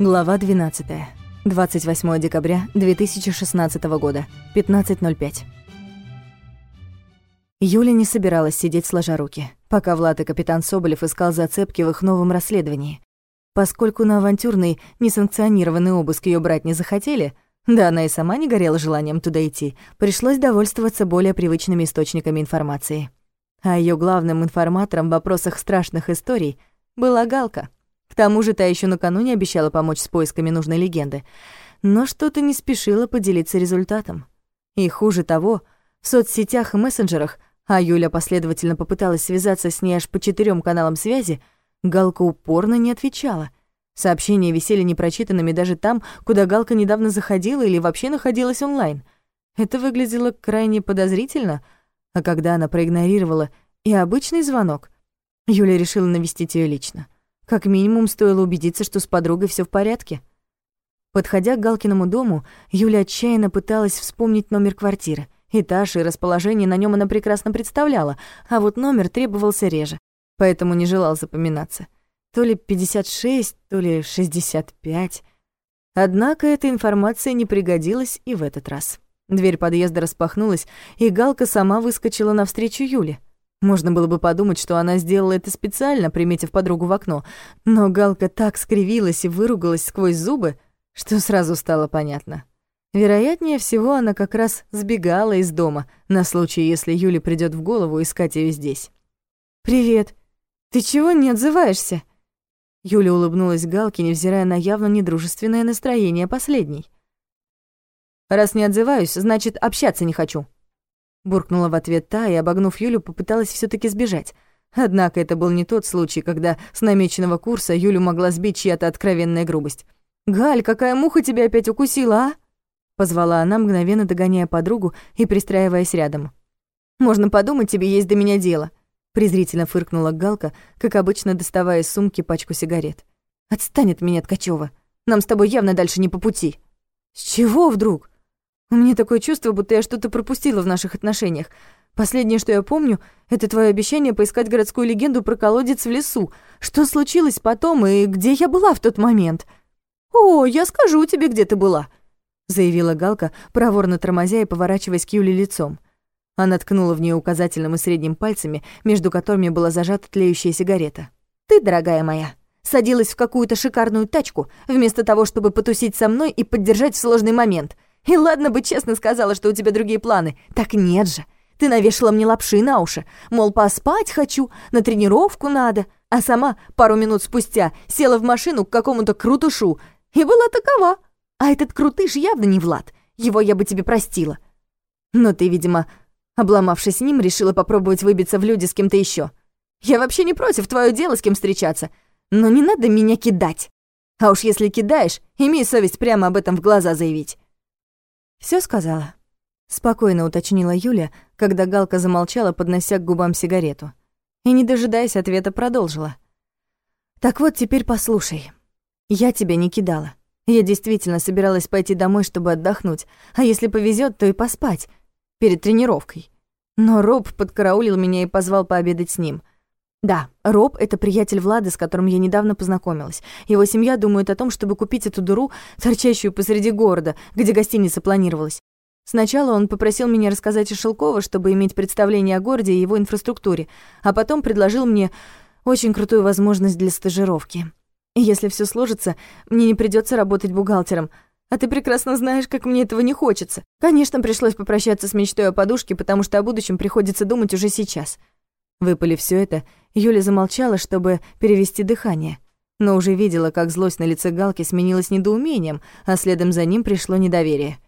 Глава 12. 28 декабря 2016 года. 15.05. Юля не собиралась сидеть сложа руки, пока Влад и капитан Соболев искал зацепки в их новом расследовании. Поскольку на авантюрный, несанкционированный обыск ее брать не захотели, да она и сама не горела желанием туда идти, пришлось довольствоваться более привычными источниками информации. А ее главным информатором в вопросах страшных историй была Галка — к тому же та еще накануне обещала помочь с поисками нужной легенды, но что-то не спешила поделиться результатом. И хуже того, в соцсетях и мессенджерах, а Юля последовательно попыталась связаться с ней аж по четырем каналам связи, Галка упорно не отвечала. Сообщения висели непрочитанными даже там, куда Галка недавно заходила или вообще находилась онлайн. Это выглядело крайне подозрительно, а когда она проигнорировала и обычный звонок, Юля решила навестить ее лично. Как минимум, стоило убедиться, что с подругой все в порядке. Подходя к Галкиному дому, Юля отчаянно пыталась вспомнить номер квартиры. Этаж и расположение на нем она прекрасно представляла, а вот номер требовался реже, поэтому не желал запоминаться. То ли 56, то ли 65. Однако эта информация не пригодилась и в этот раз. Дверь подъезда распахнулась, и Галка сама выскочила навстречу Юле. Можно было бы подумать, что она сделала это специально, приметив подругу в окно, но Галка так скривилась и выругалась сквозь зубы, что сразу стало понятно. Вероятнее всего, она как раз сбегала из дома на случай, если Юле придёт в голову искать её здесь. «Привет. Ты чего не отзываешься?» Юля улыбнулась Галке, невзирая на явно недружественное настроение последней. «Раз не отзываюсь, значит, общаться не хочу», буркнула в ответ та и, обогнув Юлю, попыталась все таки сбежать. Однако это был не тот случай, когда с намеченного курса Юлю могла сбить чья-то откровенная грубость. «Галь, какая муха тебя опять укусила, а?» Позвала она, мгновенно догоняя подругу и пристраиваясь рядом. «Можно подумать, тебе есть до меня дело», презрительно фыркнула Галка, как обычно доставая из сумки пачку сигарет. «Отстань от меня, Ткачева. Нам с тобой явно дальше не по пути». «С чего вдруг?» У меня такое чувство, будто я что-то пропустила в наших отношениях. Последнее, что я помню, это твое обещание поискать городскую легенду про колодец в лесу. Что случилось потом и где я была в тот момент? О, я скажу тебе, где ты была, заявила Галка, проворно тормозя и поворачиваясь к Юле лицом. Она ткнула в нее указательным и средним пальцами, между которыми была зажата тлеющая сигарета. Ты, дорогая моя, садилась в какую-то шикарную тачку, вместо того, чтобы потусить со мной и поддержать в сложный момент — и ладно бы честно сказала, что у тебя другие планы. Так нет же. Ты навешала мне лапши на уши. Мол, поспать хочу, на тренировку надо. А сама пару минут спустя села в машину к какому-то крутушу. И была такова. А этот крутыш явно не Влад. Его я бы тебе простила. Но ты, видимо, обломавшись с ним, решила попробовать выбиться в люди с кем-то еще. Я вообще не против, твое дело с кем встречаться. Но не надо меня кидать. А уж если кидаешь, имей совесть прямо об этом в глаза заявить. Все сказала?» Спокойно уточнила Юля, когда Галка замолчала, поднося к губам сигарету. И, не дожидаясь ответа, продолжила. «Так вот, теперь послушай. Я тебя не кидала. Я действительно собиралась пойти домой, чтобы отдохнуть, а если повезет, то и поспать. Перед тренировкой. Но Роб подкараулил меня и позвал пообедать с ним. Да, Роб — это приятель Влада, с которым я недавно познакомилась. Его семья думает о том, чтобы купить эту дуру, торчащую посреди города, где гостиница планировалась. Сначала он попросил меня рассказать о Шелково, чтобы иметь представление о городе и его инфраструктуре, а потом предложил мне очень крутую возможность для стажировки. Если все сложится, мне не придется работать бухгалтером, а ты прекрасно знаешь, как мне этого не хочется. Конечно, пришлось попрощаться с мечтой о подушке, потому что о будущем приходится думать уже сейчас. Выпали все это, Юля замолчала, чтобы перевести дыхание, но уже видела, как злость на лице Галки сменилась недоумением, а следом за ним пришло недоверие.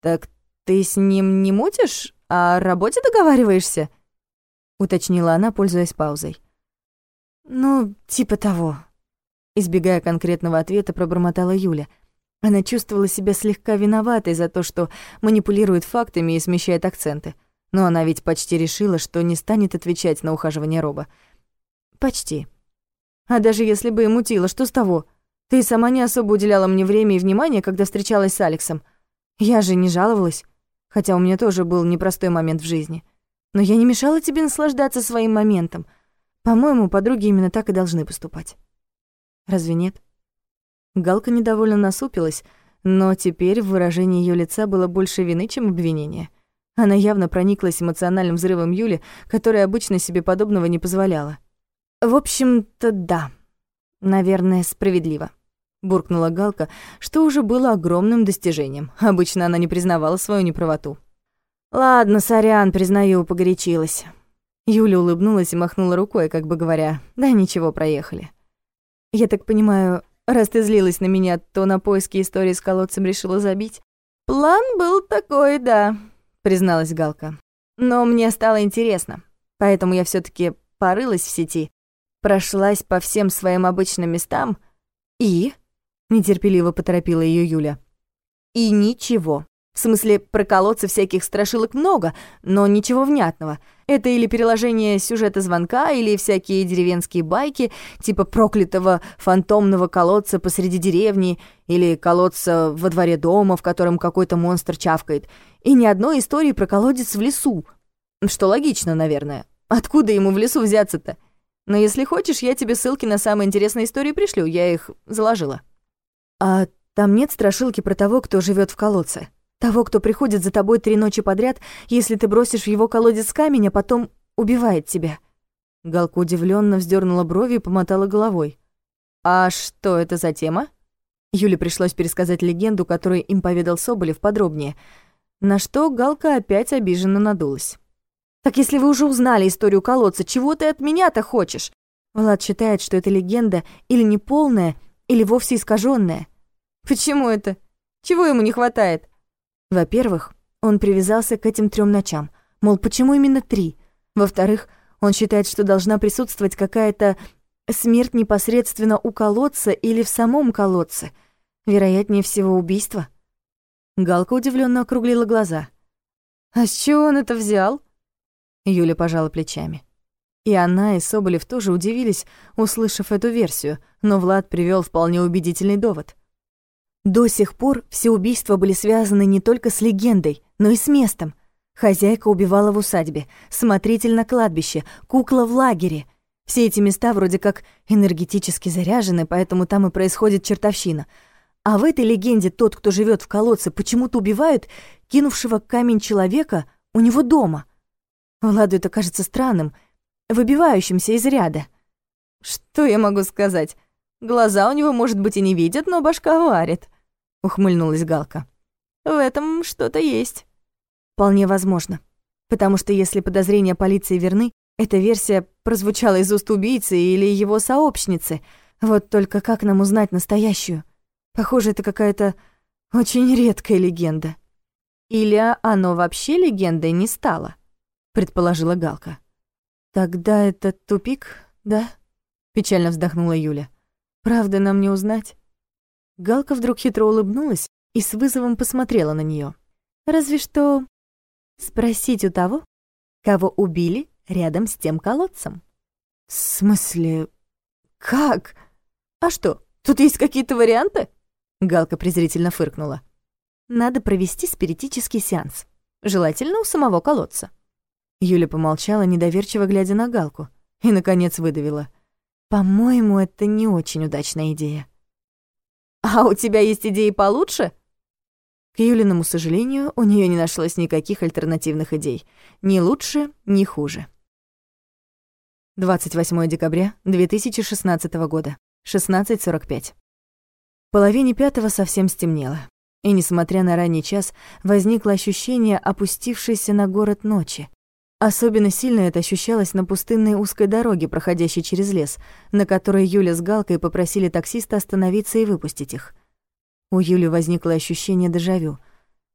«Так ты с ним не мутишь, а о работе договариваешься?» — уточнила она, пользуясь паузой. «Ну, типа того». Избегая конкретного ответа, пробормотала Юля. Она чувствовала себя слегка виноватой за то, что манипулирует фактами и смещает акценты. Но она ведь почти решила, что не станет отвечать на ухаживание Роба. Почти. А даже если бы и мутила, что с того? Ты сама не особо уделяла мне время и внимание, когда встречалась с Алексом. Я же не жаловалась, хотя у меня тоже был непростой момент в жизни. Но я не мешала тебе наслаждаться своим моментом. По-моему, подруги именно так и должны поступать. Разве нет? Галка недовольно насупилась, но теперь в выражении ее лица было больше вины, чем обвинения. Она явно прониклась эмоциональным взрывом Юли, который обычно себе подобного не позволяла. «В общем-то, да. Наверное, справедливо», — буркнула Галка, что уже было огромным достижением. Обычно она не признавала свою неправоту. «Ладно, сорян, признаю, погорячилась». Юля улыбнулась и махнула рукой, как бы говоря, «Да ничего, проехали». «Я так понимаю, раз ты злилась на меня, то на поиски истории с колодцем решила забить?» «План был такой, да», — призналась Галка. «Но мне стало интересно, поэтому я все таки порылась в сети, прошлась по всем своим обычным местам и...» — нетерпеливо поторопила ее Юля. «И ничего. В смысле, про колодцы всяких страшилок много, но ничего внятного. Это или переложение сюжета звонка, или всякие деревенские байки, типа проклятого фантомного колодца посреди деревни, или колодца во дворе дома, в котором какой-то монстр чавкает. И ни одной истории про колодец в лесу. Что логично, наверное. Откуда ему в лесу взяться-то? Но если хочешь, я тебе ссылки на самые интересные истории пришлю, я их заложила. А там нет страшилки про того, кто живет в колодце? Того, кто приходит за тобой три ночи подряд, если ты бросишь в его колодец камень, а потом убивает тебя». Галка удивленно вздернула брови и помотала головой. «А что это за тема?» Юле пришлось пересказать легенду, которую им поведал Соболев подробнее, на что Галка опять обиженно надулась. «Так если вы уже узнали историю колодца, чего ты от меня-то хочешь?» Влад считает, что эта легенда или неполная, или вовсе искаженная. «Почему это? Чего ему не хватает?» Во-первых, он привязался к этим трем ночам. Мол, почему именно три? Во-вторых, он считает, что должна присутствовать какая-то смерть непосредственно у колодца или в самом колодце. Вероятнее всего, убийство. Галка удивленно округлила глаза. «А с чего он это взял?» Юля пожала плечами. И она, и Соболев тоже удивились, услышав эту версию, но Влад привел вполне убедительный довод. До сих пор все убийства были связаны не только с легендой, но и с местом. Хозяйка убивала в усадьбе, смотритель на кладбище, кукла в лагере. Все эти места вроде как энергетически заряжены, поэтому там и происходит чертовщина. А в этой легенде тот, кто живет в колодце, почему-то убивают кинувшего камень человека у него дома. Владу это кажется странным, выбивающимся из ряда. Что я могу сказать? Глаза у него, может быть, и не видят, но башка варит», — ухмыльнулась Галка. «В этом что-то есть». «Вполне возможно. Потому что если подозрения полиции верны, эта версия прозвучала из уст убийцы или его сообщницы. Вот только как нам узнать настоящую? Похоже, это какая-то очень редкая легенда». «Или оно вообще легендой не стало?» — предположила Галка. «Тогда это тупик, да?» — печально вздохнула Юля. Правда, нам не узнать. Галка вдруг хитро улыбнулась и с вызовом посмотрела на нее. Разве что спросить у того, кого убили рядом с тем колодцем. В смысле, как? А что, тут есть какие-то варианты? Галка презрительно фыркнула. Надо провести спиритический сеанс, желательно у самого колодца. Юля помолчала, недоверчиво глядя на Галку, и, наконец, выдавила — по-моему, это не очень удачная идея. А у тебя есть идеи получше? К Юлиному сожалению, у нее не нашлось никаких альтернативных идей. Ни лучше, ни хуже. 28 декабря 2016 года, 16.45. Половине пятого совсем стемнело. И, несмотря на ранний час, возникло ощущение опустившейся на город ночи. Особенно сильно это ощущалось на пустынной узкой дороге, проходящей через лес, на которой Юля с Галкой попросили таксиста остановиться и выпустить их. У Юли возникло ощущение дежавю.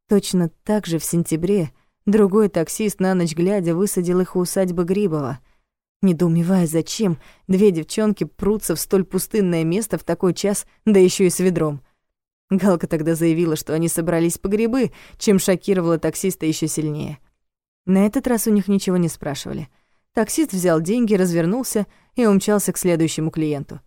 Точно так же в сентябре другой таксист на ночь глядя высадил их у усадьбы Грибова. Недоумевая, зачем две девчонки прутся в столь пустынное место в такой час, да еще и с ведром. Галка тогда заявила, что они собрались по грибы, чем шокировала таксиста еще сильнее. На этот раз у них ничего не спрашивали. Таксист взял деньги, развернулся и умчался к следующему клиенту.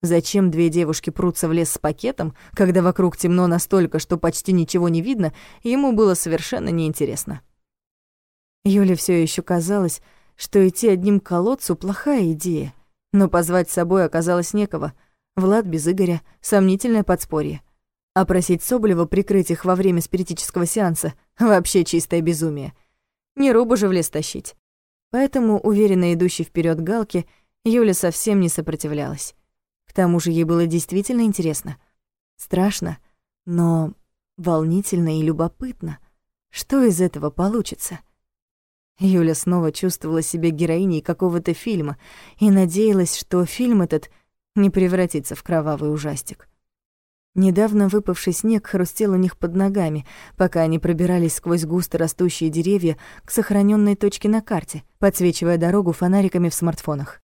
Зачем две девушки прутся в лес с пакетом, когда вокруг темно настолько, что почти ничего не видно, ему было совершенно неинтересно. Юле все еще казалось, что идти одним к колодцу — плохая идея, но позвать с собой оказалось некого. Влад без Игоря — сомнительное подспорье. А просить Соболева прикрыть их во время спиритического сеанса — вообще чистое безумие. Не рубу же в лес тащить. Поэтому, уверенно идущей вперед Галки, Юля совсем не сопротивлялась. К тому же ей было действительно интересно. Страшно, но волнительно и любопытно. Что из этого получится? Юля снова чувствовала себя героиней какого-то фильма и надеялась, что фильм этот не превратится в кровавый ужастик. Недавно выпавший снег хрустел у них под ногами, пока они пробирались сквозь густо растущие деревья к сохраненной точке на карте, подсвечивая дорогу фонариками в смартфонах.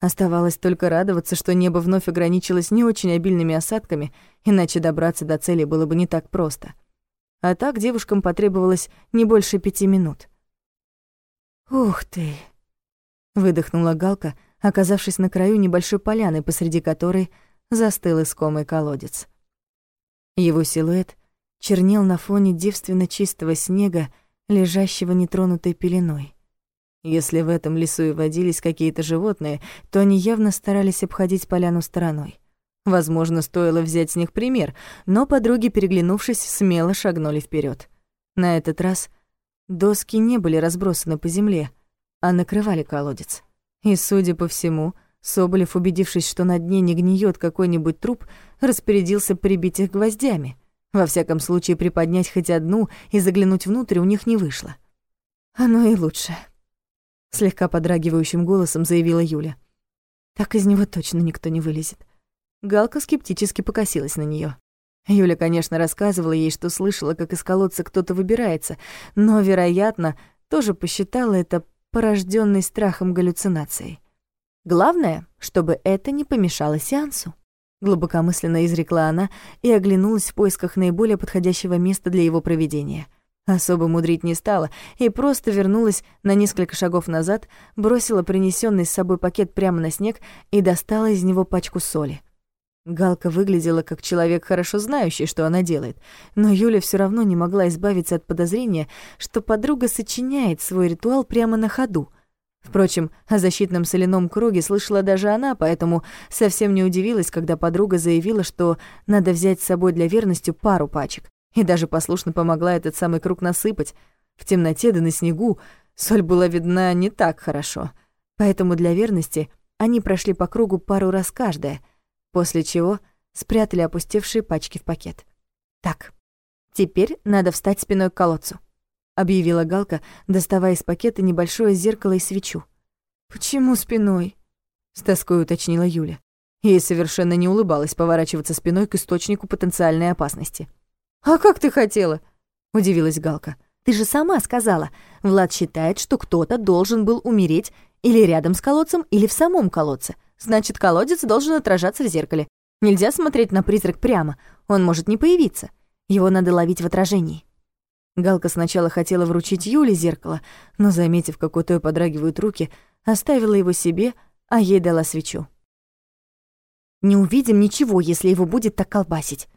Оставалось только радоваться, что небо вновь ограничилось не очень обильными осадками, иначе добраться до цели было бы не так просто. А так девушкам потребовалось не больше пяти минут. «Ух ты!» — выдохнула Галка, оказавшись на краю небольшой поляны, посреди которой застыл искомый колодец. Его силуэт чернел на фоне девственно чистого снега, лежащего нетронутой пеленой. Если в этом лесу и водились какие-то животные, то они явно старались обходить поляну стороной. Возможно, стоило взять с них пример, но подруги, переглянувшись, смело шагнули вперед. На этот раз доски не были разбросаны по земле, а накрывали колодец. И, судя по всему, Соболев, убедившись, что на дне не гниет какой-нибудь труп, распорядился прибить их гвоздями. Во всяком случае, приподнять хоть одну и заглянуть внутрь у них не вышло. Оно и лучше слегка подрагивающим голосом заявила Юля. Так из него точно никто не вылезет. Галка скептически покосилась на нее. Юля, конечно, рассказывала ей, что слышала, как из колодца кто-то выбирается, но, вероятно, тоже посчитала это порожденной страхом галлюцинацией. Главное, чтобы это не помешало сеансу. Глубокомысленно изрекла она и оглянулась в поисках наиболее подходящего места для его проведения — Особо мудрить не стала и просто вернулась на несколько шагов назад, бросила принесенный с собой пакет прямо на снег и достала из него пачку соли. Галка выглядела как человек, хорошо знающий, что она делает, но Юля все равно не могла избавиться от подозрения, что подруга сочиняет свой ритуал прямо на ходу. Впрочем, о защитном соляном круге слышала даже она, поэтому совсем не удивилась, когда подруга заявила, что надо взять с собой для верности пару пачек и даже послушно помогла этот самый круг насыпать. В темноте да на снегу соль была видна не так хорошо, поэтому для верности они прошли по кругу пару раз каждая, после чего спрятали опустевшие пачки в пакет. «Так, теперь надо встать спиной к колодцу», — объявила Галка, доставая из пакета небольшое зеркало и свечу. «Почему спиной?» — с тоской уточнила Юля. Ей совершенно не улыбалось поворачиваться спиной к источнику потенциальной опасности. «А как ты хотела?» — удивилась Галка. «Ты же сама сказала. Влад считает, что кто-то должен был умереть или рядом с колодцем, или в самом колодце. Значит, колодец должен отражаться в зеркале. Нельзя смотреть на призрак прямо, он может не появиться. Его надо ловить в отражении». Галка сначала хотела вручить Юле зеркало, но, заметив, как у той подрагивают руки, оставила его себе, а ей дала свечу. «Не увидим ничего, если его будет так колбасить»,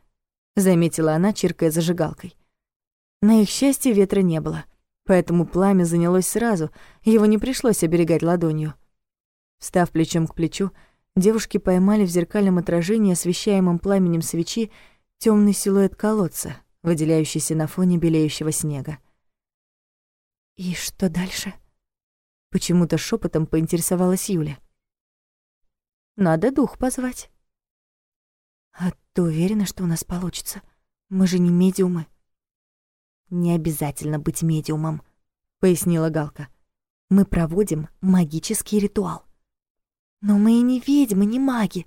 заметила она, чиркая зажигалкой. На их счастье ветра не было, поэтому пламя занялось сразу, его не пришлось оберегать ладонью. Встав плечом к плечу, девушки поймали в зеркальном отражении, освещаемом пламенем свечи, темный силуэт колодца, выделяющийся на фоне белеющего снега. «И что дальше?» Почему-то шепотом поинтересовалась Юля. «Надо дух позвать». «А ты уверена, что у нас получится? Мы же не медиумы». «Не обязательно быть медиумом», — пояснила Галка. «Мы проводим магический ритуал». «Но мы и не ведьмы, не маги».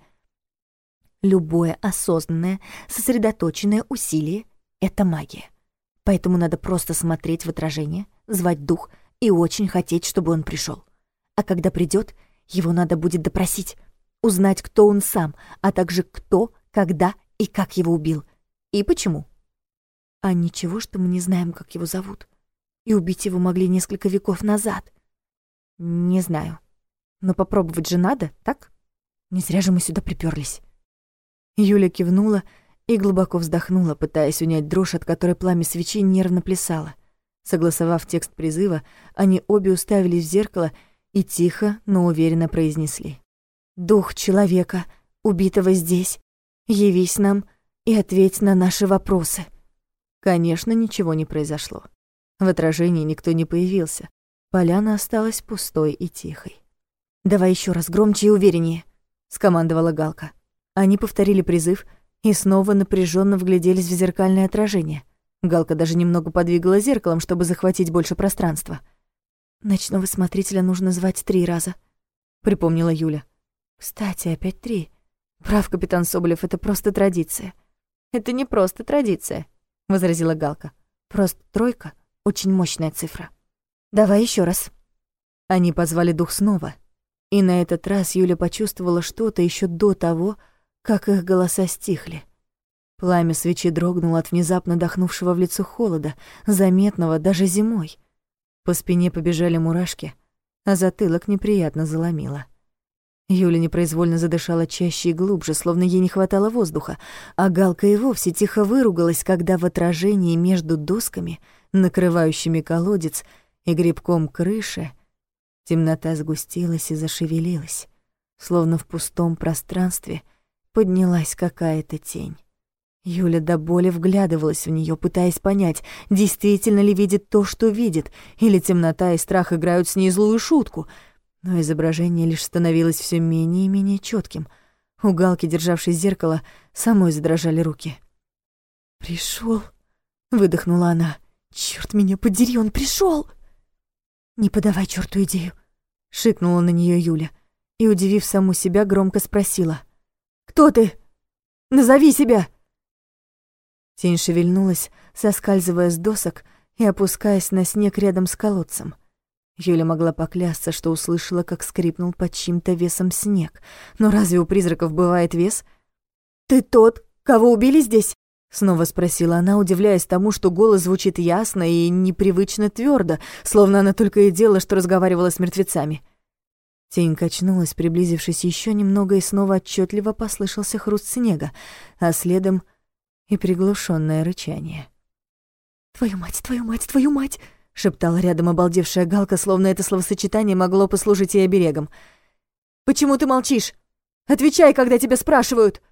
Любое осознанное, сосредоточенное усилие — это магия. Поэтому надо просто смотреть в отражение, звать дух и очень хотеть, чтобы он пришел. А когда придет, его надо будет допросить, узнать, кто он сам, а также кто когда и как его убил, и почему. А ничего, что мы не знаем, как его зовут. И убить его могли несколько веков назад. Не знаю. Но попробовать же надо, так? Не зря же мы сюда приперлись. Юля кивнула и глубоко вздохнула, пытаясь унять дрожь, от которой пламя свечи нервно плясало. Согласовав текст призыва, они обе уставились в зеркало и тихо, но уверенно произнесли. «Дух человека убитого здесь. Явись нам и ответь на наши вопросы». Конечно, ничего не произошло. В отражении никто не появился. Поляна осталась пустой и тихой. «Давай еще раз громче и увереннее», — скомандовала Галка. Они повторили призыв и снова напряженно вгляделись в зеркальное отражение. Галка даже немного подвигала зеркалом, чтобы захватить больше пространства. «Ночного смотрителя нужно звать три раза», — припомнила Юля. «Кстати, опять три. Прав, капитан Соболев, это просто традиция». «Это не просто традиция», — возразила Галка. «Просто тройка — очень мощная цифра. Давай еще раз». Они позвали дух снова, и на этот раз Юля почувствовала что-то еще до того, как их голоса стихли. Пламя свечи дрогнуло от внезапно дохнувшего в лицо холода, заметного даже зимой. По спине побежали мурашки, а затылок неприятно заломило. Юля непроизвольно задышала чаще и глубже, словно ей не хватало воздуха, а Галка и вовсе тихо выругалась, когда в отражении между досками, накрывающими колодец, и грибком крыши, темнота сгустилась и зашевелилась, словно в пустом пространстве поднялась какая-то тень. Юля до боли вглядывалась в нее, пытаясь понять, действительно ли видит то, что видит, или темнота и страх играют с ней злую шутку — но изображение лишь становилось все менее и менее четким. У Галки, державшей зеркало, самой задрожали руки. Пришел, выдохнула она. Черт меня подери, он пришел! Не подавай черту идею, шикнула на нее Юля и, удивив саму себя, громко спросила: "Кто ты? Назови себя!" Тень шевельнулась, соскальзывая с досок и опускаясь на снег рядом с колодцем. Юля могла поклясться, что услышала, как скрипнул под чьим-то весом снег. Но разве у призраков бывает вес? «Ты тот, кого убили здесь?» Снова спросила она, удивляясь тому, что голос звучит ясно и непривычно твердо, словно она только и делала, что разговаривала с мертвецами. Тень качнулась, приблизившись еще немного, и снова отчетливо послышался хруст снега, а следом и приглушенное рычание. «Твою мать, твою мать, твою мать!» шептала рядом обалдевшая Галка, словно это словосочетание могло послужить ей оберегом. «Почему ты молчишь? Отвечай, когда тебя спрашивают!»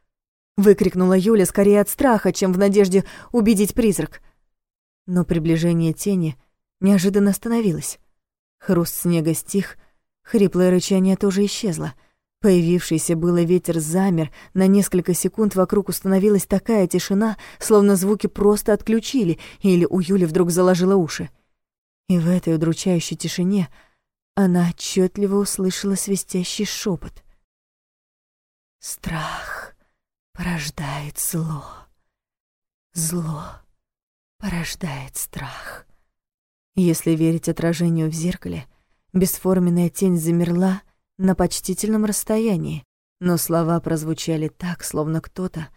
Выкрикнула Юля скорее от страха, чем в надежде убедить призрак. Но приближение тени неожиданно остановилось. Хруст снега стих, хриплое рычание тоже исчезло. Появившийся было ветер замер, на несколько секунд вокруг установилась такая тишина, словно звуки просто отключили, или у Юли вдруг заложило уши. И в этой удручающей тишине она отчетливо услышала свистящий шепот. Страх порождает зло. Зло порождает страх. Если верить отражению в зеркале, бесформенная тень замерла на почтительном расстоянии, но слова прозвучали так, словно кто-то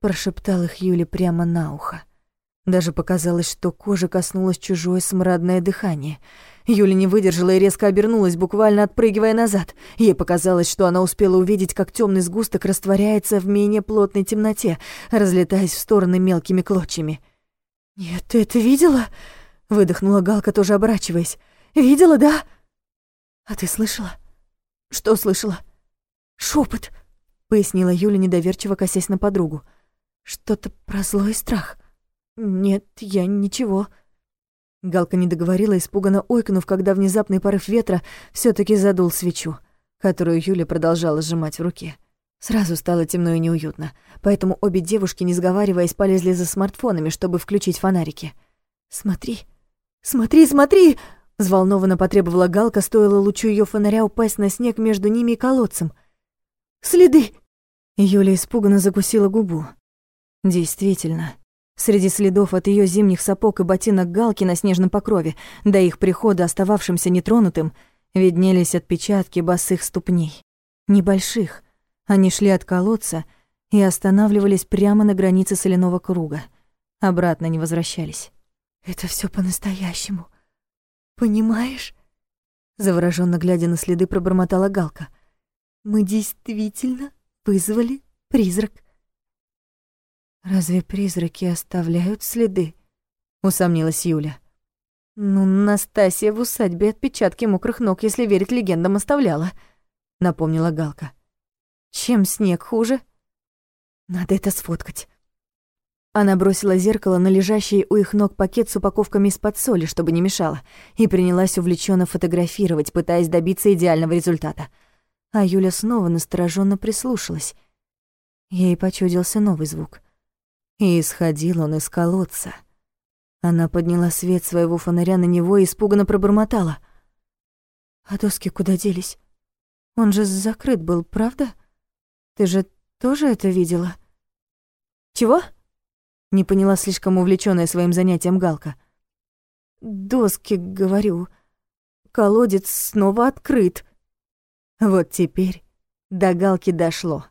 прошептал их Юле прямо на ухо. Даже показалось, что кожа коснулось чужое смрадное дыхание. Юля не выдержала и резко обернулась, буквально отпрыгивая назад. Ей показалось, что она успела увидеть, как темный сгусток растворяется в менее плотной темноте, разлетаясь в стороны мелкими клочьями. «Нет, ты это видела?» — выдохнула Галка, тоже оборачиваясь. «Видела, да?» «А ты слышала?» «Что слышала?» Шепот, пояснила Юля, недоверчиво косясь на подругу. «Что-то про злой страх». «Нет, я ничего». Галка не договорила, испуганно ойкнув, когда внезапный порыв ветра все таки задул свечу, которую Юля продолжала сжимать в руке. Сразу стало темно и неуютно, поэтому обе девушки, не сговариваясь, полезли за смартфонами, чтобы включить фонарики. «Смотри, смотри, смотри!» Взволнованно потребовала Галка, стоило лучу ее фонаря упасть на снег между ними и колодцем. «Следы!» Юля испуганно закусила губу. Действительно, Среди следов от ее зимних сапог и ботинок Галки на снежном покрове, до их прихода остававшимся нетронутым, виднелись отпечатки босых ступней. Небольших. Они шли от колодца и останавливались прямо на границе соляного круга. Обратно не возвращались. «Это все по-настоящему. Понимаешь?» Завороженно глядя на следы, пробормотала Галка. «Мы действительно вызвали призрак». «Разве призраки оставляют следы?» — усомнилась Юля. «Ну, Настасья в усадьбе отпечатки мокрых ног, если верить легендам, оставляла», — напомнила Галка. Чем снег хуже? Надо это сфоткать. Она бросила зеркало на лежащий у их ног пакет с упаковками из-под соли, чтобы не мешало, и принялась увлеченно фотографировать, пытаясь добиться идеального результата. А Юля снова настороженно прислушалась. Ей почудился новый звук. И исходил он из колодца. Она подняла свет своего фонаря на него и испуганно пробормотала. «А доски куда делись? Он же закрыт был, правда? Ты же тоже это видела?» «Чего?» Не поняла слишком увлечённая своим занятием Галка. «Доски, говорю. Колодец снова открыт». Вот теперь до Галки дошло.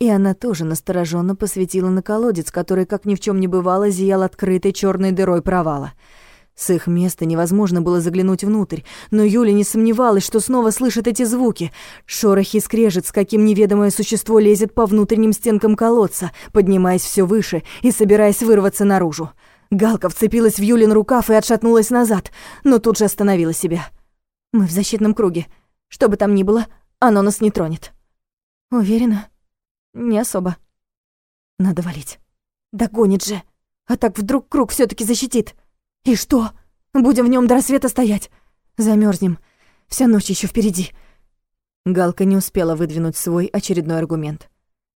И она тоже настороженно посветила на колодец, который, как ни в чем не бывало, зиял открытой черной дырой провала — с их места невозможно было заглянуть внутрь, но Юля не сомневалась, что снова слышит эти звуки. Шорохи скрежет, с каким неведомое существо лезет по внутренним стенкам колодца, поднимаясь все выше и собираясь вырваться наружу. Галка вцепилась в Юлин рукав и отшатнулась назад, но тут же остановила себя. «Мы в защитном круге. Что бы там ни было, оно нас не тронет». «Уверена?» «Не особо». «Надо валить. Догонит же. А так вдруг круг все таки защитит». «И что? Будем в нем до рассвета стоять? Замерзнем. Вся ночь еще впереди». Галка не успела выдвинуть свой очередной аргумент.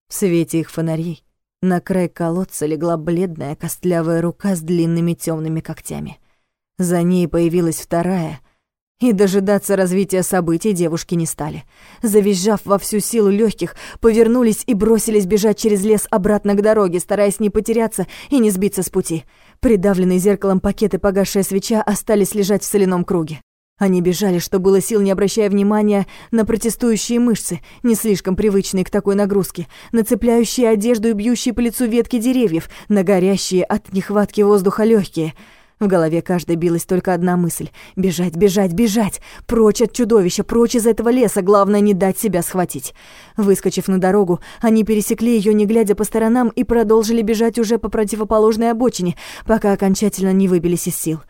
В свете их фонарей на край колодца легла бледная костлявая рука с длинными темными когтями. За ней появилась вторая, и дожидаться развития событий девушки не стали. Завизжав во всю силу легких, повернулись и бросились бежать через лес обратно к дороге, стараясь не потеряться и не сбиться с пути. Придавленные зеркалом пакеты погасшая свеча остались лежать в соляном круге. Они бежали, что было сил, не обращая внимания на протестующие мышцы, не слишком привычные к такой нагрузке, на цепляющие одежду и бьющие по лицу ветки деревьев, на горящие от нехватки воздуха легкие — в голове каждой билась только одна мысль — бежать, бежать, бежать, прочь от чудовища, прочь из этого леса, главное не дать себя схватить. Выскочив на дорогу, они пересекли ее, не глядя по сторонам, и продолжили бежать уже по противоположной обочине, пока окончательно не выбились из сил.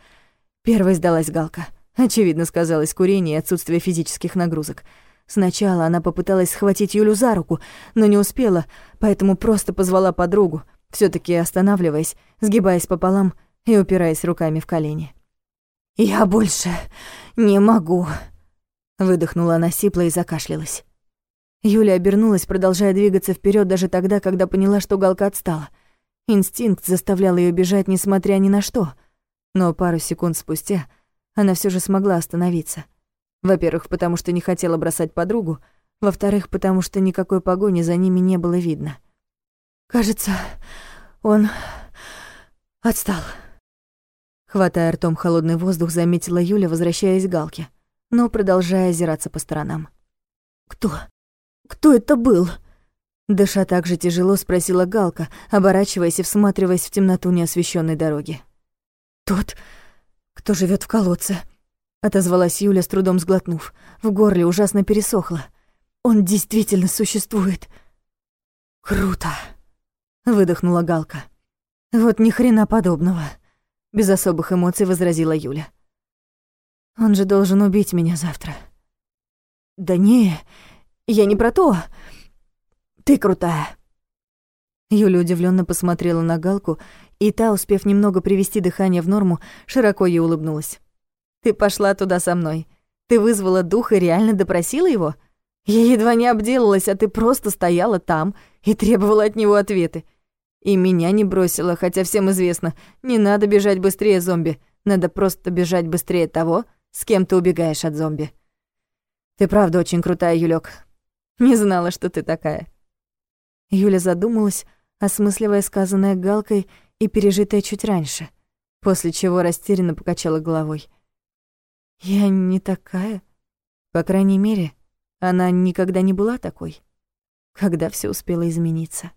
Первой сдалась Галка. Очевидно, сказалось курение и отсутствие физических нагрузок. Сначала она попыталась схватить Юлю за руку, но не успела, поэтому просто позвала подругу, все таки останавливаясь, сгибаясь пополам, и упираясь руками в колени. «Я больше не могу», — выдохнула она сипло и закашлялась. Юля обернулась, продолжая двигаться вперед даже тогда, когда поняла, что Галка отстала. Инстинкт заставлял ее бежать, несмотря ни на что. Но пару секунд спустя она все же смогла остановиться. Во-первых, потому что не хотела бросать подругу, во-вторых, потому что никакой погони за ними не было видно. «Кажется, он отстал», Хватая ртом холодный воздух, заметила Юля, возвращаясь к Галке, но продолжая озираться по сторонам. «Кто? Кто это был?» Дыша так же тяжело, спросила Галка, оборачиваясь и всматриваясь в темноту неосвещенной дороги. «Тот, кто живет в колодце», — отозвалась Юля, с трудом сглотнув. В горле ужасно пересохло. «Он действительно существует». «Круто», — выдохнула Галка. «Вот ни хрена подобного» без особых эмоций возразила Юля. Он же должен убить меня завтра. Да не, я не про то. Ты крутая. Юля удивленно посмотрела на Галку, и та, успев немного привести дыхание в норму, широко ей улыбнулась. Ты пошла туда со мной. Ты вызвала дух и реально допросила его? Я едва не обделалась, а ты просто стояла там и требовала от него ответы. И меня не бросила, хотя всем известно, не надо бежать быстрее зомби, надо просто бежать быстрее того, с кем ты убегаешь от зомби. Ты правда очень крутая, Юлёк. Не знала, что ты такая. Юля задумалась, осмысливая сказанное Галкой и пережитое чуть раньше, после чего растерянно покачала головой. Я не такая. По крайней мере, она никогда не была такой. Когда все успело измениться.